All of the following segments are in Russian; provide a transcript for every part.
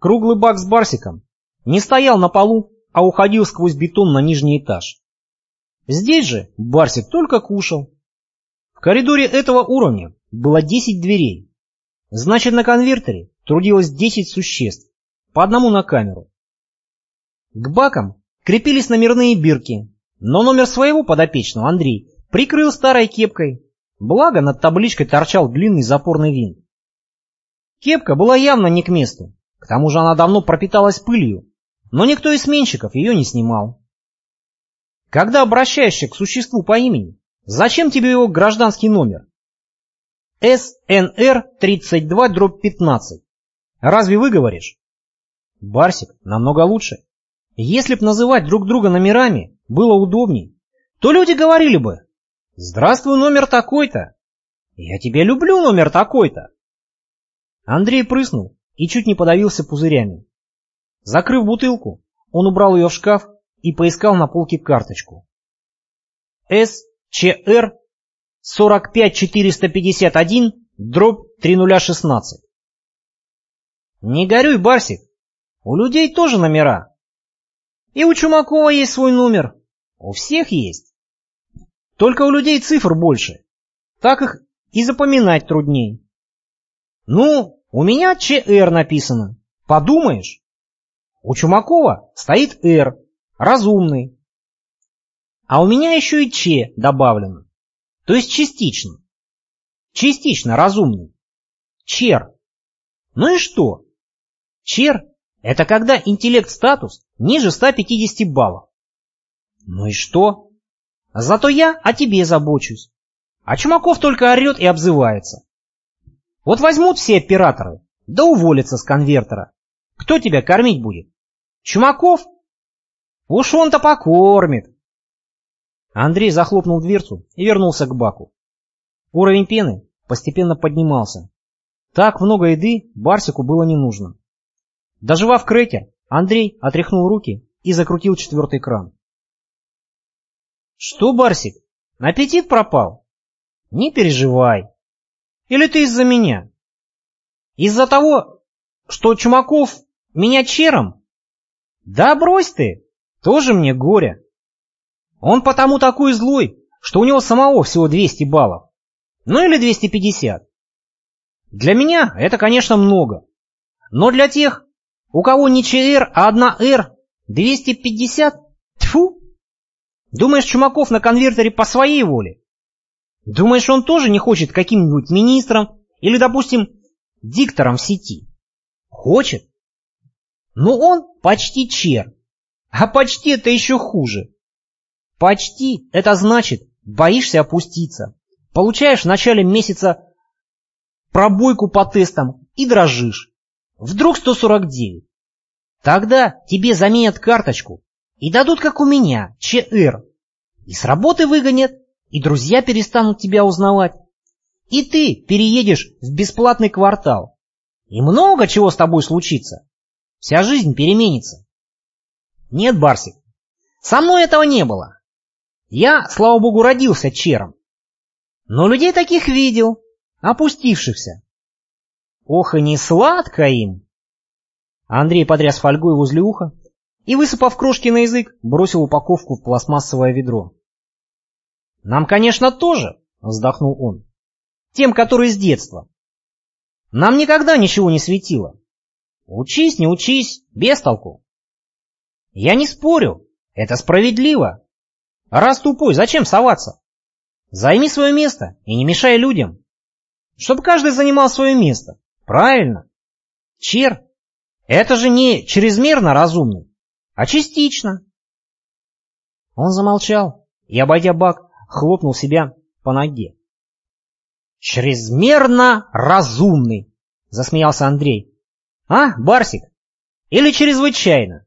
Круглый бак с барсиком не стоял на полу, а уходил сквозь бетон на нижний этаж. Здесь же барсик только кушал. В коридоре этого уровня было 10 дверей. Значит, на конвертере трудилось 10 существ, по одному на камеру. К бакам крепились номерные бирки, но номер своего подопечного Андрей прикрыл старой кепкой, благо над табличкой торчал длинный запорный винт. Кепка была явно не к месту, к тому же она давно пропиталась пылью, но никто из сменщиков ее не снимал. Когда обращаешься к существу по имени, зачем тебе его гражданский номер? СНР-32-15. Разве выговоришь? Барсик намного лучше. Если б называть друг друга номерами было удобней, то люди говорили бы «Здравствуй, номер такой-то». «Я тебя люблю, номер такой-то». Андрей прыснул и чуть не подавился пузырями. Закрыв бутылку, он убрал ее в шкаф и поискал на полке карточку. СЧР 45451 дробь 3016. Не горюй, Барсик, у людей тоже номера. И у Чумакова есть свой номер. У всех есть. Только у людей цифр больше. Так их и запоминать трудней. Ну, у меня ЧР написано. Подумаешь. У Чумакова стоит Р, разумный. А у меня еще и Ч добавлено. То есть частично. Частично разумный. Чер. Ну и что? Чер – это когда интеллект-статус ниже 150 баллов. Ну и что? Зато я о тебе забочусь. А Чумаков только орет и обзывается. Вот возьмут все операторы, да уволятся с конвертера. Кто тебя кормить будет? Чумаков? Уж он-то покормит. Андрей захлопнул дверцу и вернулся к баку. Уровень пены постепенно поднимался. Так много еды Барсику было не нужно. Доживав крекер, Андрей отряхнул руки и закрутил четвертый кран. «Что, Барсик, аппетит пропал?» «Не переживай. Или ты из-за меня?» «Из-за того, что Чумаков меня чером?» «Да брось ты, тоже мне горе. Он потому такой злой, что у него самого всего 200 баллов. Ну или 250. Для меня это, конечно, много. Но для тех, у кого не ЧР, а одна Р, 250? Тьфу! Думаешь, Чумаков на конвертере по своей воле? Думаешь, он тоже не хочет каким-нибудь министром или, допустим, диктором в сети? Хочет. Но он почти чер. А почти это еще хуже. Почти это значит, боишься опуститься. Получаешь в начале месяца пробойку по тестам и дрожишь. Вдруг 149. Тогда тебе заменят карточку и дадут, как у меня, ЧР. И с работы выгонят, и друзья перестанут тебя узнавать. И ты переедешь в бесплатный квартал. И много чего с тобой случится. Вся жизнь переменится. Нет, Барсик, со мной этого не было. Я, слава богу, родился чером. Но людей таких видел, опустившихся. Ох и не сладко им. Андрей потряс фольгой возле уха и, высыпав крошки на язык, бросил упаковку в пластмассовое ведро. «Нам, конечно, тоже», — вздохнул он, — «тем, которые с детства. Нам никогда ничего не светило. Учись, не учись, без толку. Я не спорю, это справедливо. Раз тупой, зачем соваться? Займи свое место и не мешай людям. Чтобы каждый занимал свое место. Правильно. Чер — это же не чрезмерно разумный, а частично. Он замолчал и, обойдя бак, хлопнул себя по ноге. «Чрезмерно разумный!» — засмеялся Андрей. «А, Барсик? Или чрезвычайно?»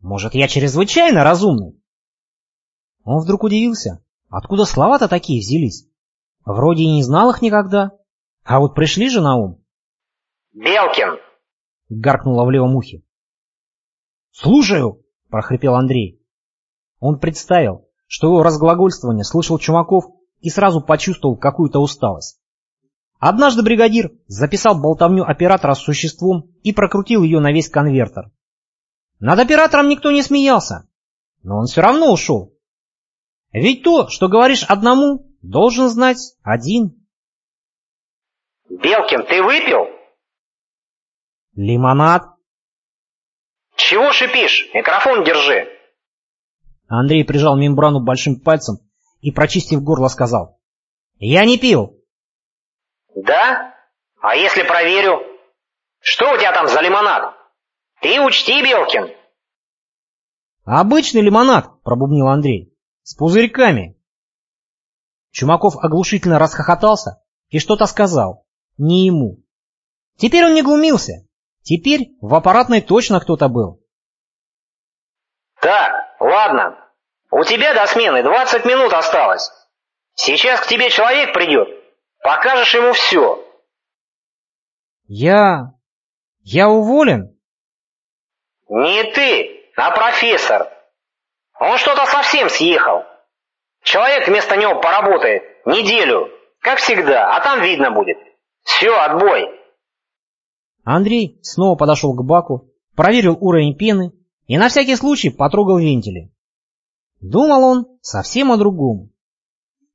Может, я чрезвычайно разумный? Он вдруг удивился, откуда слова-то такие взялись. Вроде и не знал их никогда, а вот пришли же на ум. «Белкин!» — гаркнула в левом ухе. «Слушаю!» — прохрипел Андрей. Он представил, что его разглагольствование слышал Чумаков и сразу почувствовал какую-то усталость. Однажды бригадир записал болтовню оператора с существом и прокрутил ее на весь конвертер. Над оператором никто не смеялся, но он все равно ушел. Ведь то, что говоришь одному, должен знать один. Белкин, ты выпил? Лимонад. Чего шипишь? Микрофон держи. Андрей прижал мембрану большим пальцем и, прочистив горло, сказал. Я не пил. Да? А если проверю? Что у тебя там за лимонад? Ты учти, Белкин. Обычный лимонад, пробубнил Андрей. С пузырьками. Чумаков оглушительно расхохотался и что-то сказал. Не ему. Теперь он не глумился. Теперь в аппаратной точно кто-то был. Так, ладно. У тебя до смены 20 минут осталось. Сейчас к тебе человек придет. Покажешь ему все. Я... я уволен? Не ты, а профессор. Он что-то совсем съехал. Человек вместо него поработает неделю, как всегда, а там видно будет. Все, отбой. Андрей снова подошел к баку, проверил уровень пены и на всякий случай потрогал вентили. Думал он совсем о другом.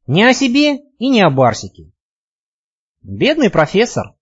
Не о себе и не о Барсике. Бедный профессор.